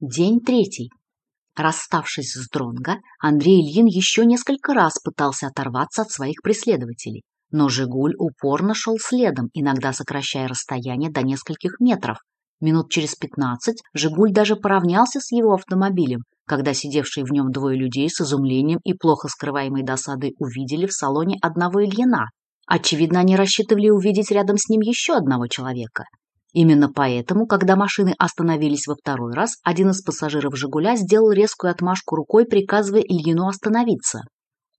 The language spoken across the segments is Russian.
День третий. Расставшись с Дронго, Андрей Ильин еще несколько раз пытался оторваться от своих преследователей, но «Жигуль» упорно шел следом, иногда сокращая расстояние до нескольких метров. Минут через пятнадцать «Жигуль» даже поравнялся с его автомобилем, когда сидевшие в нем двое людей с изумлением и плохо скрываемой досадой увидели в салоне одного Ильина. Очевидно, они рассчитывали увидеть рядом с ним еще одного человека – Именно поэтому, когда машины остановились во второй раз, один из пассажиров «Жигуля» сделал резкую отмашку рукой, приказывая Ильину остановиться.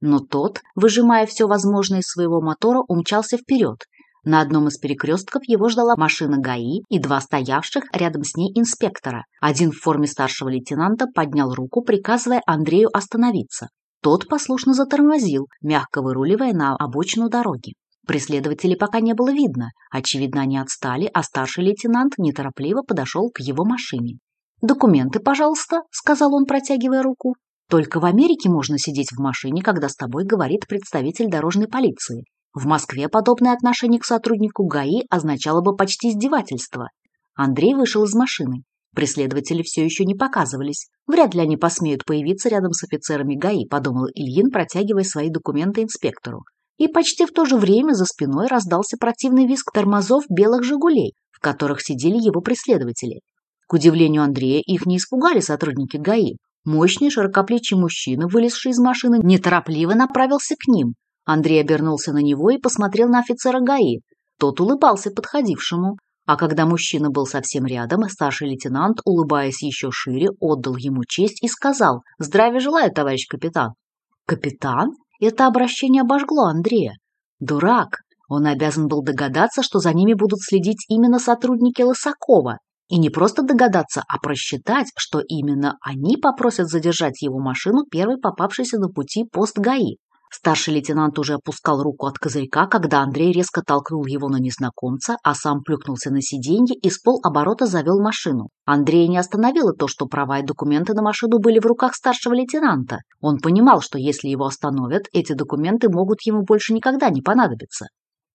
Но тот, выжимая все возможное из своего мотора, умчался вперед. На одном из перекрестков его ждала машина ГАИ и два стоявших рядом с ней инспектора. Один в форме старшего лейтенанта поднял руку, приказывая Андрею остановиться. Тот послушно затормозил, мягко выруливая на обочину дороги. Преследователей пока не было видно. Очевидно, они отстали, а старший лейтенант неторопливо подошел к его машине. «Документы, пожалуйста», — сказал он, протягивая руку. «Только в Америке можно сидеть в машине, когда с тобой говорит представитель дорожной полиции. В Москве подобное отношение к сотруднику ГАИ означало бы почти издевательство. Андрей вышел из машины. Преследователи все еще не показывались. Вряд ли они посмеют появиться рядом с офицерами ГАИ, подумал Ильин, протягивая свои документы инспектору и почти в то же время за спиной раздался противный визг тормозов белых «Жигулей», в которых сидели его преследователи. К удивлению Андрея, их не испугали сотрудники ГАИ. Мощный широкоплечий мужчина, вылезший из машины, неторопливо направился к ним. Андрей обернулся на него и посмотрел на офицера ГАИ. Тот улыбался подходившему, а когда мужчина был совсем рядом, старший лейтенант, улыбаясь еще шире, отдал ему честь и сказал «Здравия желаю, товарищ капитан». «Капитан?» Это обращение обожгло Андрея. Дурак! Он обязан был догадаться, что за ними будут следить именно сотрудники Лосакова, И не просто догадаться, а просчитать, что именно они попросят задержать его машину первой попавшейся на пути пост ГАИ. Старший лейтенант уже опускал руку от козырька, когда Андрей резко толкнул его на незнакомца, а сам плюхнулся на сиденье и с полоборота завел машину. Андрей не остановило то, что права и документы на машину были в руках старшего лейтенанта. Он понимал, что если его остановят, эти документы могут ему больше никогда не понадобиться.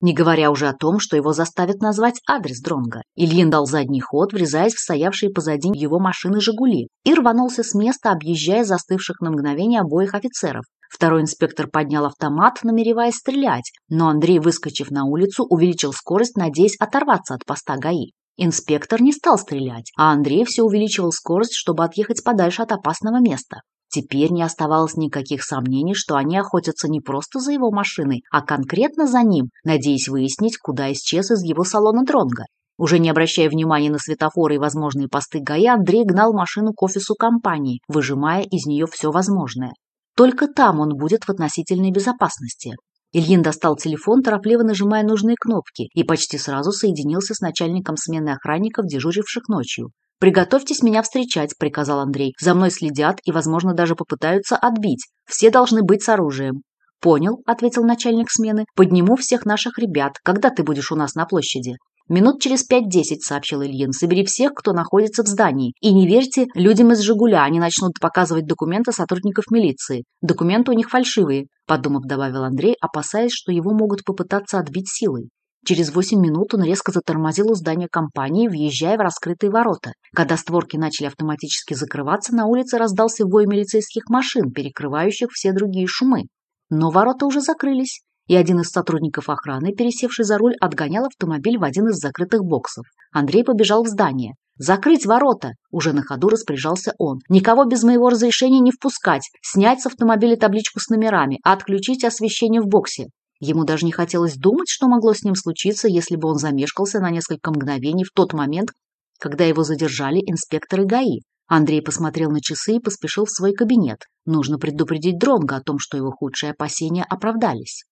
Не говоря уже о том, что его заставят назвать адрес Дронга. Ильин дал задний ход, врезаясь в стоявшие позади его машины «Жигули», и рванулся с места, объезжая застывших на мгновение обоих офицеров. Второй инспектор поднял автомат, намереваясь стрелять, но Андрей, выскочив на улицу, увеличил скорость, надеясь оторваться от поста ГАИ. Инспектор не стал стрелять, а Андрей все увеличивал скорость, чтобы отъехать подальше от опасного места. Теперь не оставалось никаких сомнений, что они охотятся не просто за его машиной, а конкретно за ним, надеясь выяснить, куда исчез из его салона Дронга. Уже не обращая внимания на светофоры и возможные посты ГАИ, Андрей гнал машину к офису компании, выжимая из нее все возможное. Только там он будет в относительной безопасности. Ильин достал телефон, торопливо нажимая нужные кнопки, и почти сразу соединился с начальником смены охранников, дежуривших ночью. «Приготовьтесь меня встречать», – приказал Андрей. «За мной следят и, возможно, даже попытаются отбить. Все должны быть с оружием». «Понял», – ответил начальник смены. «Подниму всех наших ребят. Когда ты будешь у нас на площади?» «Минут через пять-десять», — сообщил Ильин, — «собери всех, кто находится в здании. И не верьте людям из «Жигуля», они начнут показывать документы сотрудников милиции. Документы у них фальшивые», — подумав, добавил Андрей, опасаясь, что его могут попытаться отбить силой. Через восемь минут он резко затормозил у здания компании, въезжая в раскрытые ворота. Когда створки начали автоматически закрываться, на улице раздался вой милицейских машин, перекрывающих все другие шумы. Но ворота уже закрылись, и один из сотрудников охраны, пересевший за руль, отгонял автомобиль в один из закрытых боксов. Андрей побежал в здание. «Закрыть ворота!» – уже на ходу распоряжался он. «Никого без моего разрешения не впускать! Снять с автомобиля табличку с номерами, а отключить освещение в боксе!» Ему даже не хотелось думать, что могло с ним случиться, если бы он замешкался на несколько мгновений в тот момент, когда его задержали инспекторы ГАИ. Андрей посмотрел на часы и поспешил в свой кабинет. Нужно предупредить Дронга о том, что его худшие опасения оправдались.